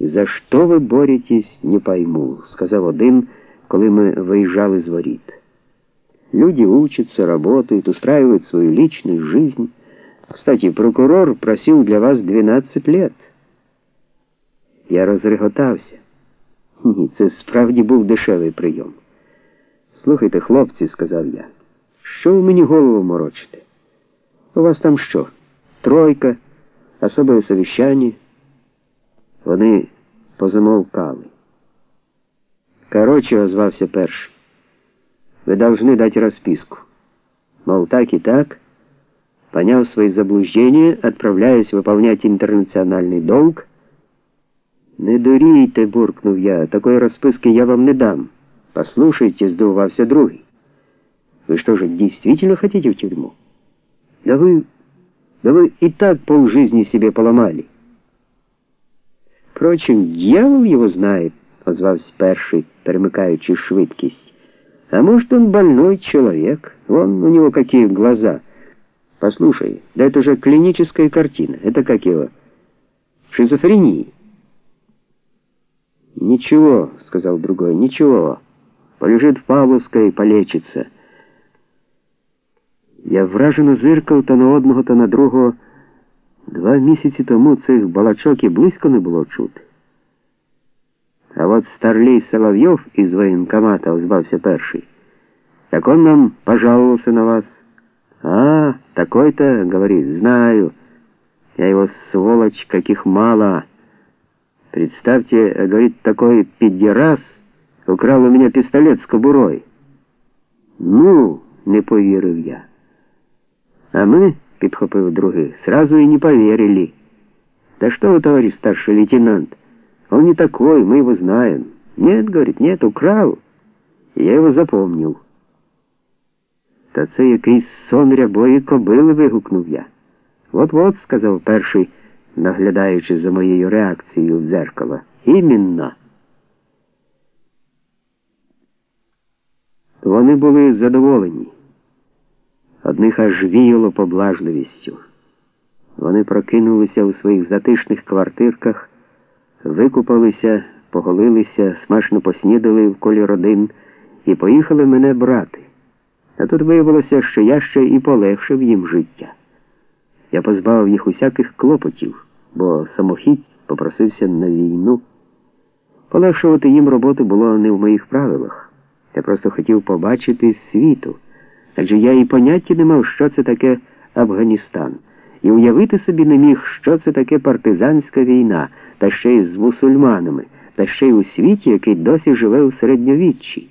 За що ви боретесь, не пойму, сказав один, коли ми виїжджали з воріт. Люди учатся, работают, устраивают свою личную жизнь. Кстати, прокурор просил для вас 12 лет. Я розреготався. Ні, це справді був дешевий прийом. Слухайте, хлопці, сказав я, що ви мені голову морочите? У вас там що? Тройка, особое совещание? Вони позамовкали. Короче, озвався перший. Вы должны дать расписку. Мол, так и так, поняв свои заблуждения, отправляясь выполнять интернациональный долг, «Не дурійте», — буркнув я, — «такой расписки я вам не дам. Послушайте», — сдувался другий. «Вы что же, действительно хотите в тюрьму?» «Да вы... да вы и так полжизни себе поломали». Впрочем, дьявол его знает, — озвався перший, перемикаючи швидкість. А может, он больной человек? Вон у него какие глаза. Послушай, да это же клиническая картина. Это как его? Шизофрения. Ничего, сказал другой, ничего. Полежит в Павловской полечится. Я вражено зиркав то на одного, то на другого. Два місяці тому цих балачок і близько не було чути. А вот старлей Соловьев из военкомата озвався перший. Так он нам пожаловался на вас. А, такой-то, говорит, знаю. Я его сволочь, каких мало. Представьте, говорит, такой педерас украл у меня пистолет с кобурой. Ну, не повірив я. А мы, підхопив другий, сразу и не поверили. Да что вы, товарищ старший лейтенант, он не такой, мы его знаем. Нет, говорит, нет, украл. Я его запомнил. Та це якийсь сон рябої кобили, вигукнув я. От-от, сказав перший, наглядаючи за моєю реакцією в дзеркало. Іменно. Вони були задоволені. Одних аж віяло поблажливістю. Вони прокинулися у своїх затишних квартирках, викупалися, поголилися, смачно поснідали в колі родин і поїхали мене брати. А тут виявилося, що я ще і полегшив їм життя. Я позбавив їх усяких клопотів, бо самохідь попросився на війну. Полегшувати їм роботу було не в моїх правилах. Я просто хотів побачити світу, адже я і поняття не мав, що це таке Афганістан, і уявити собі не міг, що це таке партизанська війна, та ще й з мусульманами, та ще й у світі, який досі живе у середньовіччі.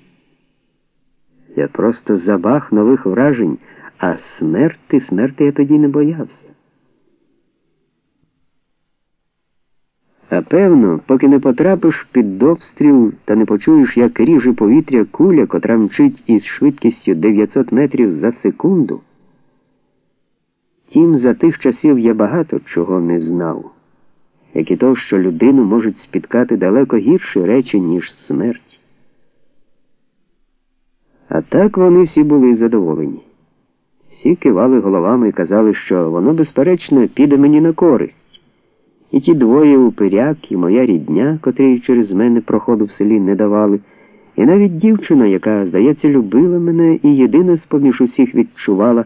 Я просто забах нових вражень, а смерти, смерти я тоді не боявся. А певно, поки не потрапиш під обстріл та не почуєш, як ріже повітря куля, котра мчить із швидкістю 900 метрів за секунду. Тім за тих часів я багато чого не знав, як і то, що людину можуть спіткати далеко гірші речі, ніж смерть. А так вони всі були задоволені. Всі кивали головами і казали, що воно, безперечно, піде мені на користь. І ті двоє упиряк, і моя рідня, котрі через мене проходу в селі не давали, і навіть дівчина, яка, здається, любила мене і єдина з поміж усіх відчувала,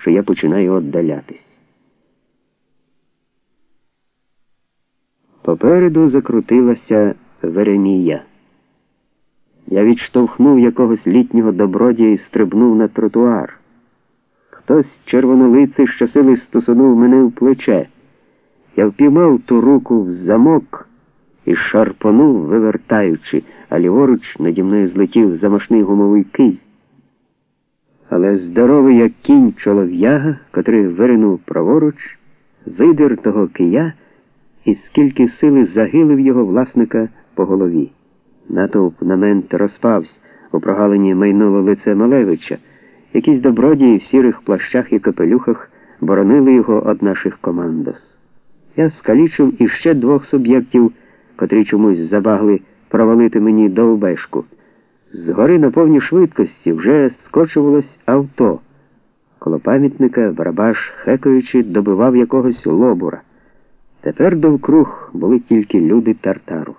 що я починаю віддалятись. Попереду закрутилася Веремія. Я відштовхнув якогось літнього добродія і стрибнув на тротуар. Хтось червонолиций щосили стосунув мене в плече. Я впіймав ту руку в замок і шарпонув, вивертаючи, а ліворуч наді мною злетів замашний гумовий кий. Але здоровий, як кінь чолов'яга, котрий виринув праворуч, видер того кия і скільки сили загилив його власника по голові. Натовп на мент розпався у прогалині майнове лице Малевича. Якісь добродії в сірих плащах і капелюхах боронили його від наших командос. Я скалічив іще двох суб'єктів, котрі чомусь забагли провалити мені довбешку. Згори на повній швидкості вже скочувалось авто. Коло пам'ятника барабаш, хекаючи, добивав якогось лобура. Тепер довкруг були тільки люди Тартару.